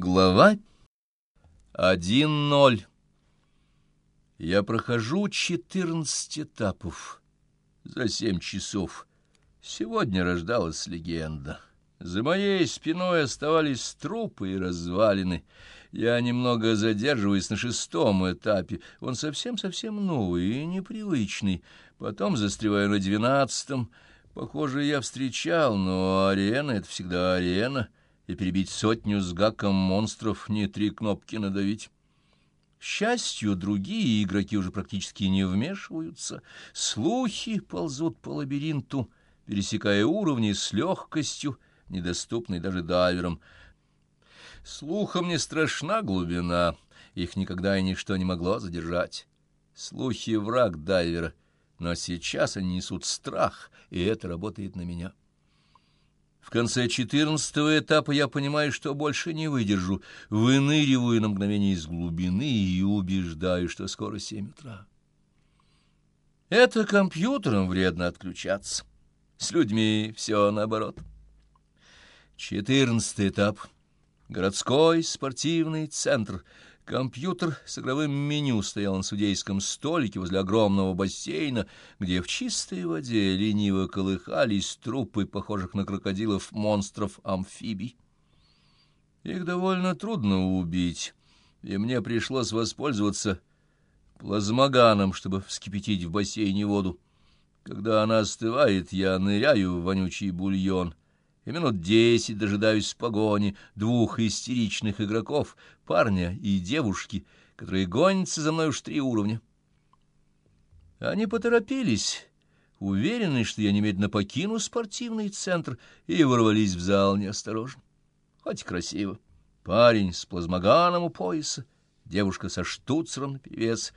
Глава 1.0 Я прохожу 14 этапов за семь часов. Сегодня рождалась легенда. За моей спиной оставались трупы и развалины. Я немного задерживаюсь на шестом этапе. Он совсем-совсем новый и непривычный. Потом застреваю на двенадцатом. Похоже, я встречал, но арена — это всегда арена — и перебить сотню с гаком монстров не три кнопки надавить. Счастью, другие игроки уже практически не вмешиваются. Слухи ползут по лабиринту, пересекая уровни с легкостью, недоступной даже дайверам. Слухам не страшна глубина, их никогда и ничто не могло задержать. Слухи — враг дайвера, но сейчас они несут страх, и это работает на меня. В конце четырнадцатого этапа я понимаю, что больше не выдержу, выныриваю на мгновение из глубины и убеждаю, что скоро семь утра. Это компьютером вредно отключаться. С людьми все наоборот. Четырнадцатый этап. Городской спортивный центр — Компьютер с игровым меню стоял на судейском столике возле огромного бассейна, где в чистой воде лениво колыхались трупы, похожих на крокодилов монстров-амфибий. Их довольно трудно убить, и мне пришлось воспользоваться плазмоганом, чтобы вскипятить в бассейне воду. Когда она остывает, я ныряю в вонючий бульон — и минут десять дожидаюсь погони двух истеричных игроков, парня и девушки, которые гонятся за мной уж три уровня. Они поторопились, уверенные, что я немедленно покину спортивный центр, и ворвались в зал неосторожно. Хоть красиво. Парень с плазмоганом у пояса, девушка со штуцером наперевес.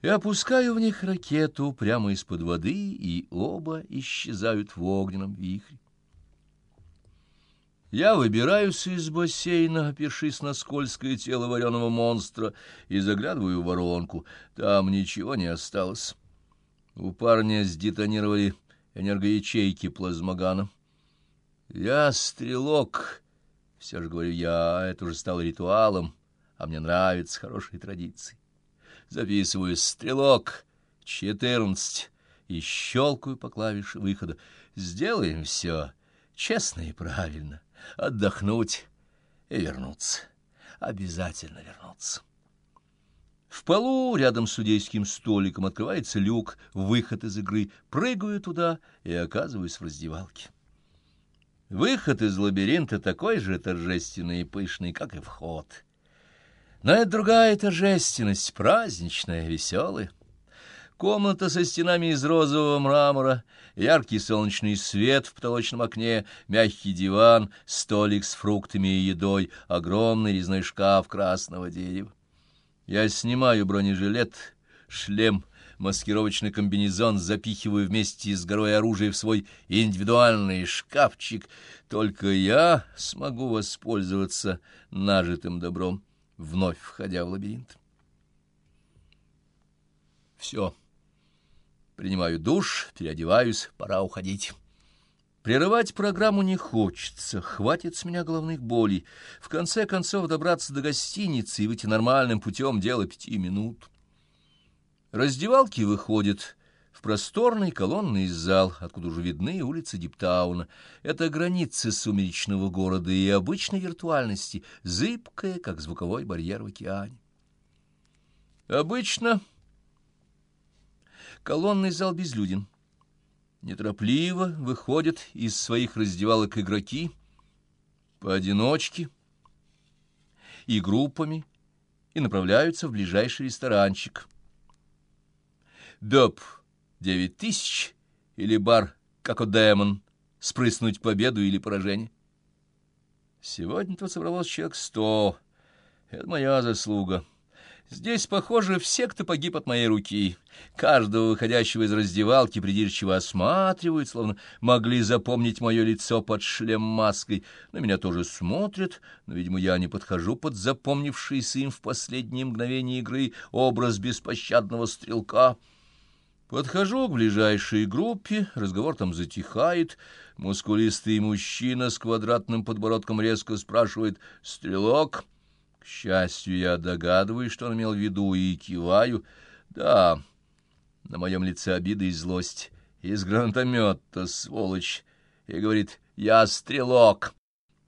И опускаю в них ракету прямо из-под воды, и оба исчезают в огненном вихре. Я выбираюсь из бассейна, опершись на скользкое тело вареного монстра, и заглядываю в воронку. Там ничего не осталось. У парня сдетонировали энергоячейки плазмогана. Я стрелок, все же говорю я, это уже стало ритуалом, а мне нравятся хорошие традиции. Записываю «стрелок», «четырнадцать» и щелкаю по клавише выхода. Сделаем все честно и правильно отдохнуть и вернуться. Обязательно вернуться. В полу рядом с судейским столиком открывается люк, выход из игры. Прыгаю туда и оказываюсь в раздевалке. Выход из лабиринта такой же торжественный и пышный, как и вход. Но это другая торжественность, праздничная, веселая. Комната со стенами из розового мрамора, яркий солнечный свет в потолочном окне, мягкий диван, столик с фруктами и едой, огромный резной шкаф красного дерева. Я снимаю бронежилет, шлем, маскировочный комбинезон, запихиваю вместе с горой оружия в свой индивидуальный шкафчик. Только я смогу воспользоваться нажитым добром, вновь входя в лабиринт. Все. Принимаю душ, переодеваюсь, пора уходить. Прерывать программу не хочется, хватит с меня головных болей. В конце концов добраться до гостиницы и выйти нормальным путем — дело пяти минут. Раздевалки выходят в просторный колонный зал, откуда уже видны улицы Диптауна. Это границы сумеречного города и обычной виртуальности, зыбкая, как звуковой барьер в океане. Обычно Колонный зал безлюден. Неторопливо выходят из своих раздевалок игроки, поодиночке и группами, и направляются в ближайший ресторанчик. Бёб девять тысяч или бар Какодемон, спрыснуть победу или поражение. Сегодня-то собралось человек сто. Это моя заслуга. Здесь, похоже, все, кто погиб от моей руки. Каждого выходящего из раздевалки придирчиво осматривают, словно могли запомнить мое лицо под шлем-маской. На меня тоже смотрят, но, видимо, я не подхожу под запомнившийся им в последние мгновения игры образ беспощадного стрелка. Подхожу к ближайшей группе, разговор там затихает, Мускулистый мужчина с квадратным подбородком резко спрашивает «Стрелок?» К счастью, я догадываюсь, что он имел в виду, и киваю. «Да, на моем лице обида и злость. Из гранатомета, сволочь!» И говорит «Я стрелок!»